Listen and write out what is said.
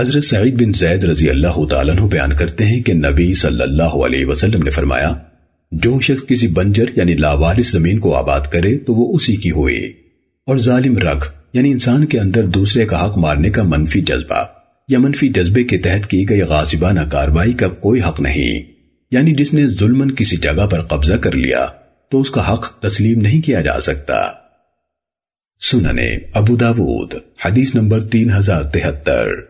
حضرت سعید بن زید رضی اللہ تعالیٰ عنہ بیان کرتے ہیں کہ نبی صلی اللہ علیہ وسلم نے فرمایا، جو شخص کسی بنجر یعنی لاوارث زمین کو آباد کرے تو وہ اسی کی ہوئی اور ظالم رکھ یعنی انسان کے اندر دوسرے کا حق مارنے کا منفی جذبہ یا منفی جذبے کے تحت کی گئی غاصبانہ کاروائی کا کوئی حق نہیں۔ یعنی جس نے ظلمن کسی جگہ پر قبضہ کر لیا، تو اس کا حق تسلیم نہیں کیا جا سکتا۔ سننے ابو داود، حدیث نمبر تین ہزار تہتر۔